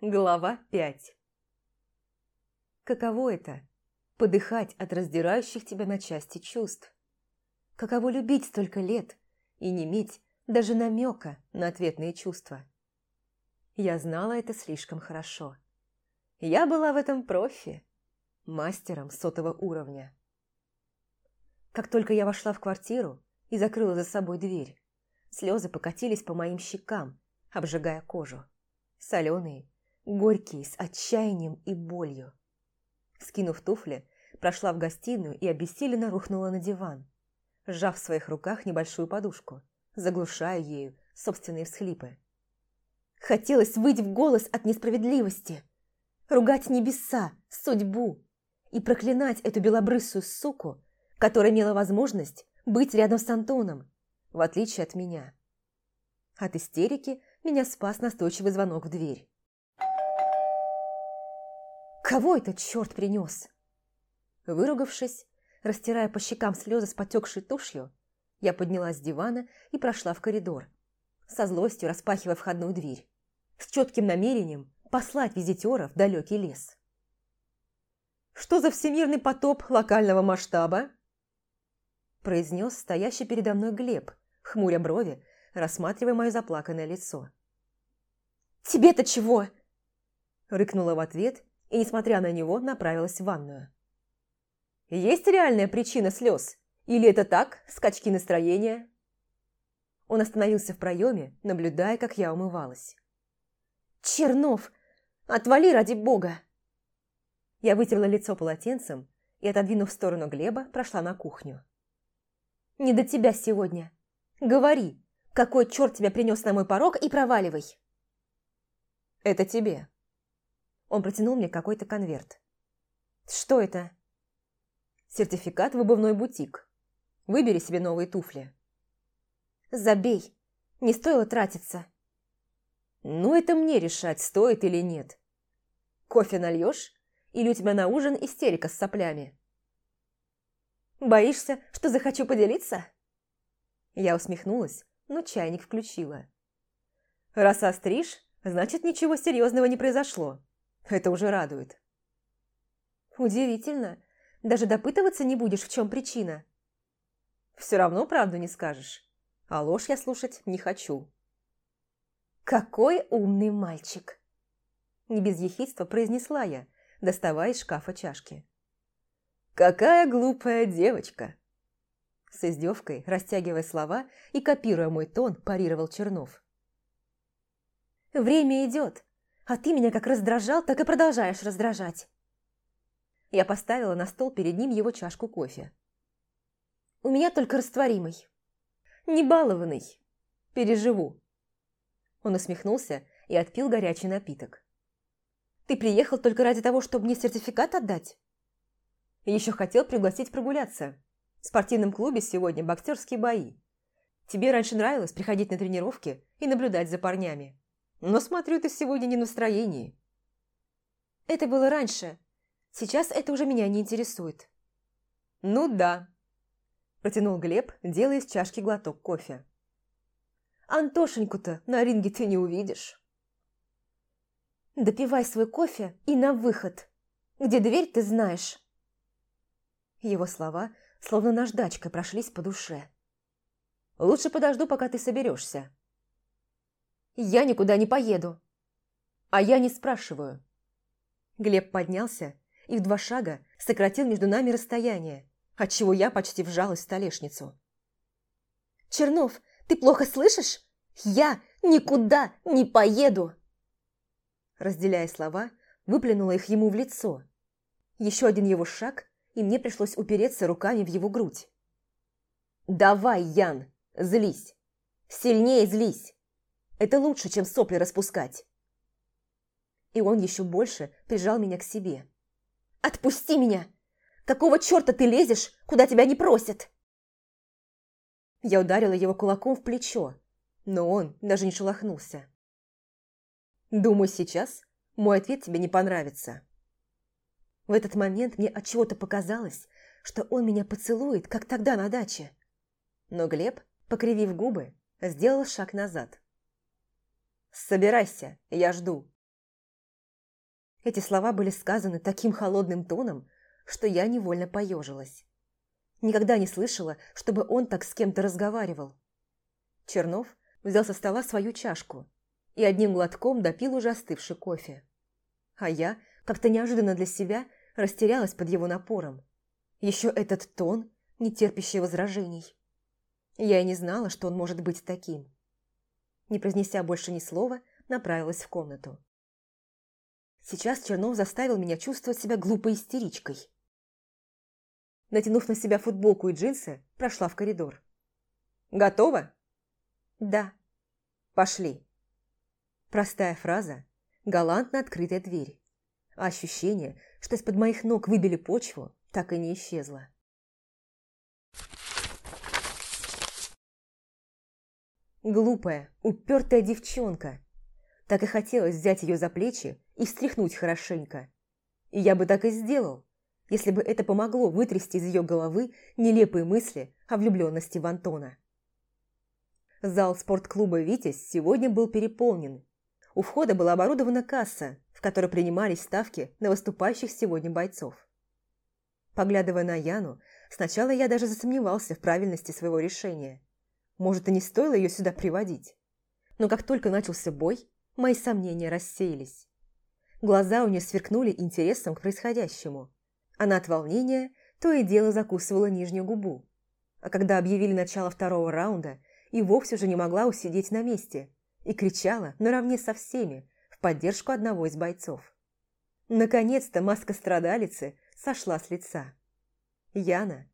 Глава 5 Каково это – подыхать от раздирающих тебя на части чувств? Каково любить столько лет и не иметь даже намека на ответные чувства? Я знала это слишком хорошо. Я была в этом профи, мастером сотого уровня. Как только я вошла в квартиру и закрыла за собой дверь, слезы покатились по моим щекам, обжигая кожу. Соленые, горькие, с отчаянием и болью. Скинув туфли, прошла в гостиную и обессиленно рухнула на диван, сжав в своих руках небольшую подушку, заглушая ею собственные всхлипы. Хотелось выть в голос от несправедливости, ругать небеса, судьбу и проклинать эту белобрысую суку, которая имела возможность быть рядом с Антоном, в отличие от меня. От истерики меня спас настойчивый звонок в дверь. Кого этот черт принес? Выругавшись, растирая по щекам слезы с потекшей тушью, я поднялась с дивана и прошла в коридор, со злостью распахивая входную дверь, с четким намерением послать визитера в далекий лес. «Что за всемирный потоп локального масштаба?» произнес стоящий передо мной Глеб, хмуря брови, рассматривая мое заплаканное лицо. «Тебе-то чего?» рыкнула в ответ и, несмотря на него, направилась в ванную. «Есть реальная причина слез? Или это так, скачки настроения?» Он остановился в проеме, наблюдая, как я умывалась. «Чернов! Отвали ради бога!» Я вытерла лицо полотенцем и, отодвинув в сторону Глеба, прошла на кухню. «Не до тебя сегодня. Говори, какой черт тебя принес на мой порог и проваливай!» «Это тебе», он протянул мне какой-то конверт. «Что это?» «Сертификат в обувной бутик. Выбери себе новые туфли». «Забей. Не стоило тратиться». «Ну, это мне решать, стоит или нет. Кофе нальешь? Или у тебя на ужин истерика с соплями?» «Боишься, что захочу поделиться?» Я усмехнулась, но чайник включила. «Раз остришь, значит, ничего серьезного не произошло. Это уже радует. Удивительно. Даже допытываться не будешь, в чем причина. Все равно правду не скажешь. А ложь я слушать не хочу. Какой умный мальчик! Не без ехидства произнесла я, доставая из шкафа чашки. «Какая глупая девочка!» С издевкой, растягивая слова и копируя мой тон, парировал Чернов. «Время идет, а ты меня как раздражал, так и продолжаешь раздражать. Я поставила на стол перед ним его чашку кофе. У меня только растворимый. Не балованный. Переживу. Он усмехнулся и отпил горячий напиток. Ты приехал только ради того, чтобы мне сертификат отдать? Еще хотел пригласить прогуляться. В спортивном клубе сегодня боксерские бои. Тебе раньше нравилось приходить на тренировки и наблюдать за парнями. Но смотрю, ты сегодня не в настроении. Это было раньше. Сейчас это уже меня не интересует. Ну да. Протянул Глеб, делая из чашки глоток кофе. Антошеньку-то на ринге ты не увидишь. Допивай свой кофе и на выход. Где дверь, ты знаешь. Его слова, словно наждачкой, прошлись по душе. Лучше подожду, пока ты соберешься. Я никуда не поеду. А я не спрашиваю. Глеб поднялся и в два шага сократил между нами расстояние, отчего я почти вжалась в столешницу. «Чернов, ты плохо слышишь? Я никуда не поеду!» Разделяя слова, выплюнула их ему в лицо. Еще один его шаг, и мне пришлось упереться руками в его грудь. «Давай, Ян, злись! Сильнее злись! Это лучше, чем сопли распускать. И он еще больше прижал меня к себе. «Отпусти меня! Какого черта ты лезешь, куда тебя не просят?» Я ударила его кулаком в плечо, но он даже не шелохнулся. «Думаю, сейчас мой ответ тебе не понравится». В этот момент мне от чего то показалось, что он меня поцелует, как тогда на даче. Но Глеб, покривив губы, сделал шаг назад. «Собирайся, я жду». Эти слова были сказаны таким холодным тоном, что я невольно поежилась. Никогда не слышала, чтобы он так с кем-то разговаривал. Чернов взял со стола свою чашку и одним глотком допил уже остывший кофе. А я, как-то неожиданно для себя, растерялась под его напором. Еще этот тон, не терпящий возражений. Я и не знала, что он может быть таким. Не произнеся больше ни слова, направилась в комнату. Сейчас Чернов заставил меня чувствовать себя глупой истеричкой. Натянув на себя футболку и джинсы, прошла в коридор. «Готова?» «Да». «Пошли». Простая фраза, галантно открытая дверь. А ощущение, что из-под моих ног выбили почву, так и не исчезло. Глупая, упертая девчонка. Так и хотелось взять ее за плечи и встряхнуть хорошенько. И я бы так и сделал, если бы это помогло вытрясти из ее головы нелепые мысли о влюбленности в Антона. Зал спортклуба «Витязь» сегодня был переполнен. У входа была оборудована касса, в которой принимались ставки на выступающих сегодня бойцов. Поглядывая на Яну, сначала я даже засомневался в правильности своего решения. Может, и не стоило ее сюда приводить. Но как только начался бой, мои сомнения рассеялись. Глаза у нее сверкнули интересом к происходящему. Она от волнения то и дело закусывала нижнюю губу. А когда объявили начало второго раунда, и вовсе уже не могла усидеть на месте и кричала наравне со всеми в поддержку одного из бойцов. Наконец-то маска страдалицы сошла с лица. Яна,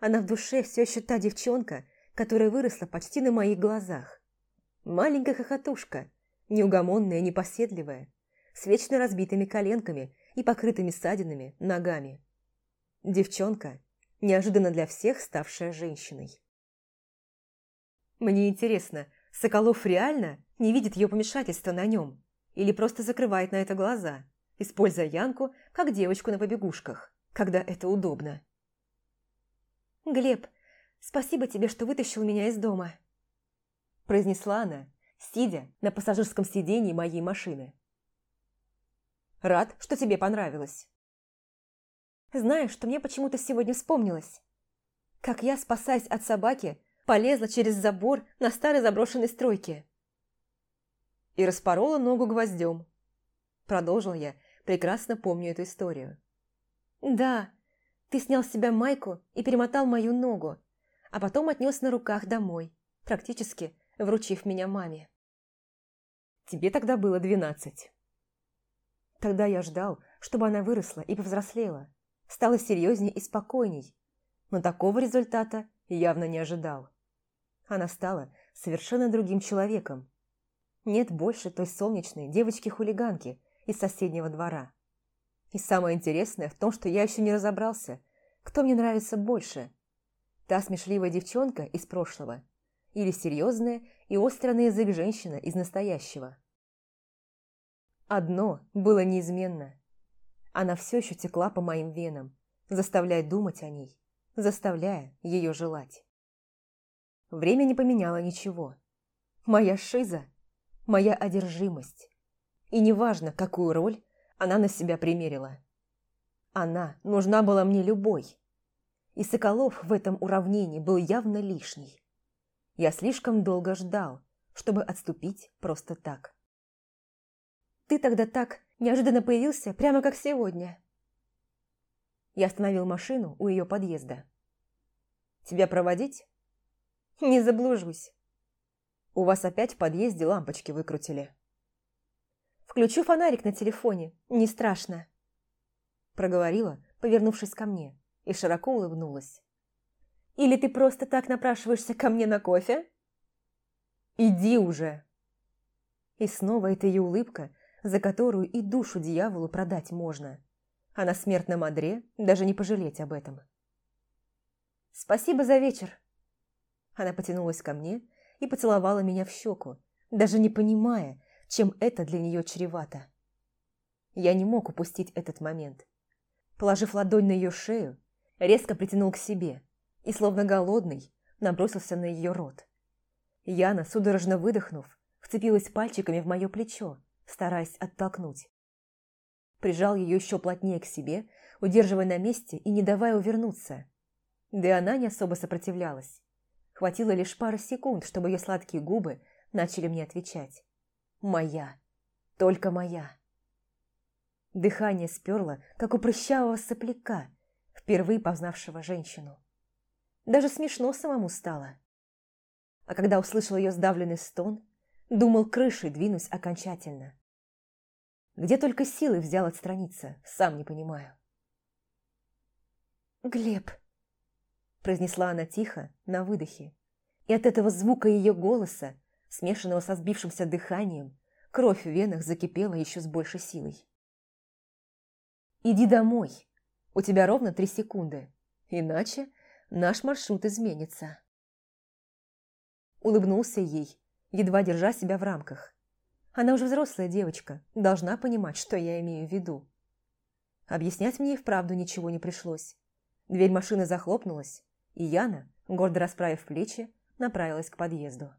она в душе все еще та девчонка, которая выросла почти на моих глазах. Маленькая хохотушка, неугомонная непоседливая, с вечно разбитыми коленками и покрытыми ссадинами ногами. Девчонка, неожиданно для всех ставшая женщиной. Мне интересно, Соколов реально не видит ее помешательства на нем или просто закрывает на это глаза, используя Янку как девочку на побегушках, когда это удобно. «Глеб, спасибо тебе, что вытащил меня из дома», произнесла она, сидя на пассажирском сидении моей машины. «Рад, что тебе понравилось». «Знаешь, что мне почему-то сегодня вспомнилось? Как я, спасаясь от собаки, полезла через забор на старой заброшенной стройке. И распорола ногу гвоздем. Продолжил я, прекрасно помню эту историю. «Да, ты снял с себя майку и перемотал мою ногу, а потом отнес на руках домой, практически вручив меня маме. Тебе тогда было двенадцать. Тогда я ждал, чтобы она выросла и повзрослела, стала серьезней и спокойней, но такого результата явно не ожидал. Она стала совершенно другим человеком. Нет больше той солнечной девочки-хулиганки из соседнего двора. И самое интересное в том, что я еще не разобрался, кто мне нравится больше. Та смешливая девчонка из прошлого или серьезная и острая на язык женщина из настоящего. Одно было неизменно. Она все еще текла по моим венам, заставляя думать о ней, заставляя ее желать. Время не поменяло ничего. Моя шиза, моя одержимость. И неважно, какую роль она на себя примерила. Она нужна была мне любой. И Соколов в этом уравнении был явно лишний. Я слишком долго ждал, чтобы отступить просто так. «Ты тогда так неожиданно появился, прямо как сегодня». Я остановил машину у ее подъезда. «Тебя проводить?» Не заблужусь. У вас опять в подъезде лампочки выкрутили. Включу фонарик на телефоне, не страшно. Проговорила, повернувшись ко мне, и широко улыбнулась. Или ты просто так напрашиваешься ко мне на кофе? Иди уже. И снова эта ее улыбка, за которую и душу дьяволу продать можно. А на смертном одре даже не пожалеть об этом. Спасибо за вечер. Она потянулась ко мне и поцеловала меня в щеку, даже не понимая, чем это для нее чревато. Я не мог упустить этот момент. Положив ладонь на ее шею, резко притянул к себе и, словно голодный, набросился на ее рот. Яна, судорожно выдохнув, вцепилась пальчиками в мое плечо, стараясь оттолкнуть. Прижал ее еще плотнее к себе, удерживая на месте и не давая увернуться. Да и она не особо сопротивлялась. Хватило лишь пары секунд, чтобы ее сладкие губы начали мне отвечать. «Моя. Только моя». Дыхание сперло, как у прыщавого сопляка, впервые познавшего женщину. Даже смешно самому стало. А когда услышал ее сдавленный стон, думал, крышей двинусь окончательно. Где только силы взял отстраниться, сам не понимаю. «Глеб», – произнесла она тихо, на выдохе. И от этого звука ее голоса, смешанного со сбившимся дыханием, кровь в венах закипела еще с большей силой. «Иди домой. У тебя ровно три секунды. Иначе наш маршрут изменится». Улыбнулся ей, едва держа себя в рамках. Она уже взрослая девочка, должна понимать, что я имею в виду. Объяснять мне и вправду ничего не пришлось. Дверь машины захлопнулась, и Яна, гордо расправив плечи, направилась к подъезду.